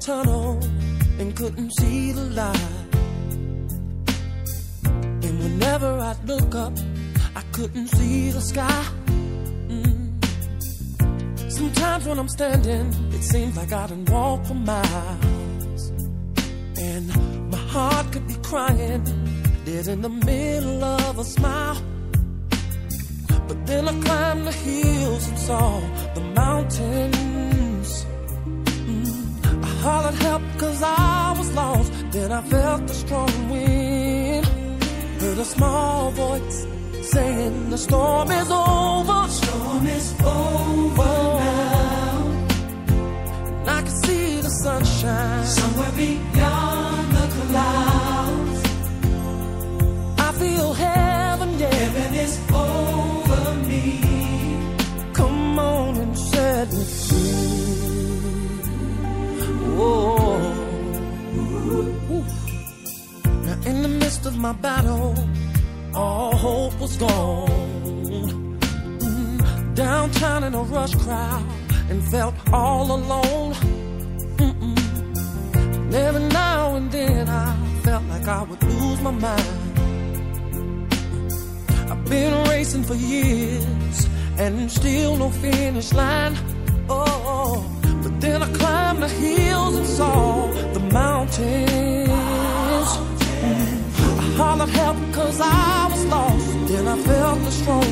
tunnel and couldn't see the light. And whenever I'd look up, I couldn't see the sky. Mm. Sometimes when I'm standing, it seems like I done walk for miles. And my heart could be crying, dead in the middle of a smile. But then I climbed the hills and saw the mountains. I felt the strong wind. Heard a small voice saying the storm is over. Storm is over now. And I can see the sunshine. Somewhere beyond the clouds. I feel heaven, Now in the midst of my battle, all hope was gone. Mm, Downtown in a rush crowd and felt all alone. Mm-mm. Every now and then I felt like I would lose my mind. I've been racing for years and still no finish line. The strong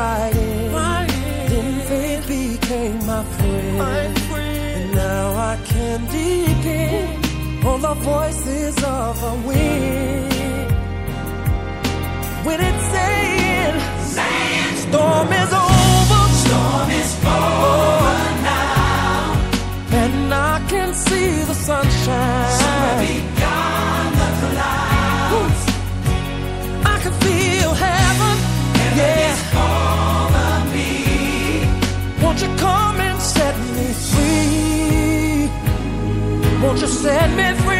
right. Then faith became my friend. And now I can depend on the voices of the wind. When it's Won't you set me free?